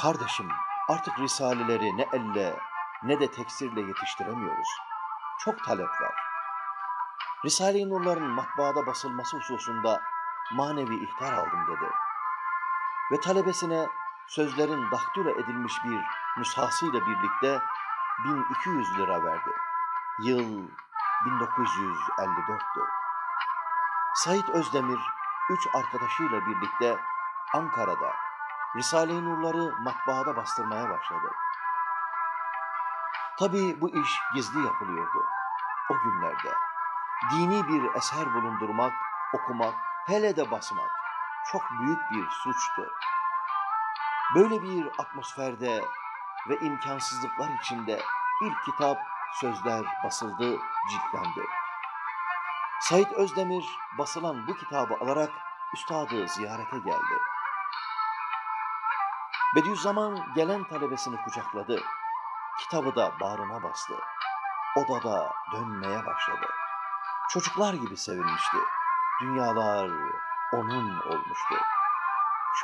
Kardeşim, artık risaleleri ne elle ne de teksirle yetiştiremiyoruz. Çok talep var. Risale-i Nurların matbaada basılması hususunda manevi ihtar aldım dedi. Ve talebesine sözlerin daktilo edilmiş bir nüshasıyla birlikte 1200 lira verdi. Yıl 1954'tü. Sait Özdemir üç arkadaşıyla birlikte Ankara'da Risale-i Nurları matbaada bastırmaya başladı. Tabii bu iş gizli yapılıyordu o günlerde. Dini bir eser bulundurmak, okumak, hele de basmak çok büyük bir suçtu. Böyle bir atmosferde ve imkansızlıklar içinde ilk kitap Sözler basıldı, ciltlendi. Said Özdemir basılan bu kitabı alarak üstadı ziyarete geldi. Bediüzzaman gelen talebesini kucakladı. Kitabı da bağrına bastı. Odada dönmeye başladı. Çocuklar gibi sevinmişti. Dünyalar onun olmuştu.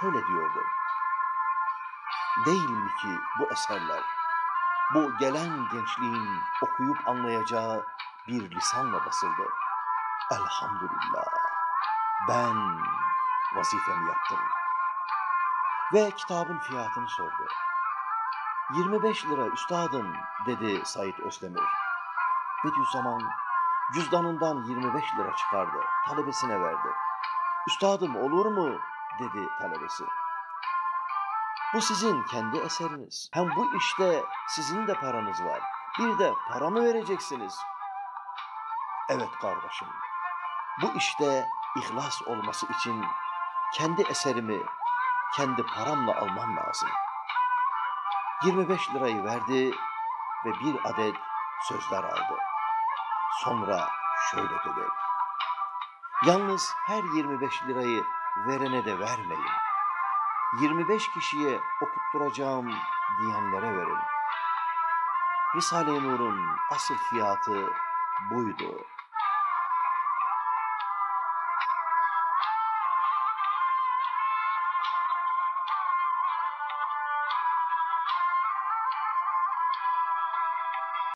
Şöyle diyordu. Değil mi ki bu eserler, bu gelen gençliğin okuyup anlayacağı bir lisanla basıldı. Elhamdülillah, ben vazifemi yaptım. Ve kitabın fiyatını sordu. 25 lira üstadım dedi Said Özdemir. Bediüzzaman cüzdanından 25 lira çıkardı, talebesine verdi. Üstadım olur mu dedi talebesi. Bu sizin kendi eseriniz. Hem bu işte sizin de paranız var. Bir de para mı vereceksiniz? Evet kardeşim. Bu işte ihlas olması için kendi eserimi kendi paramla almam lazım. 25 lirayı verdi ve bir adet sözler aldı. Sonra şöyle dedi. Yalnız her 25 lirayı verene de vermeyin. 25 kişiye okutturacağım diyenlere verin. Risale-i Nur'un asıl fiyatı buydu.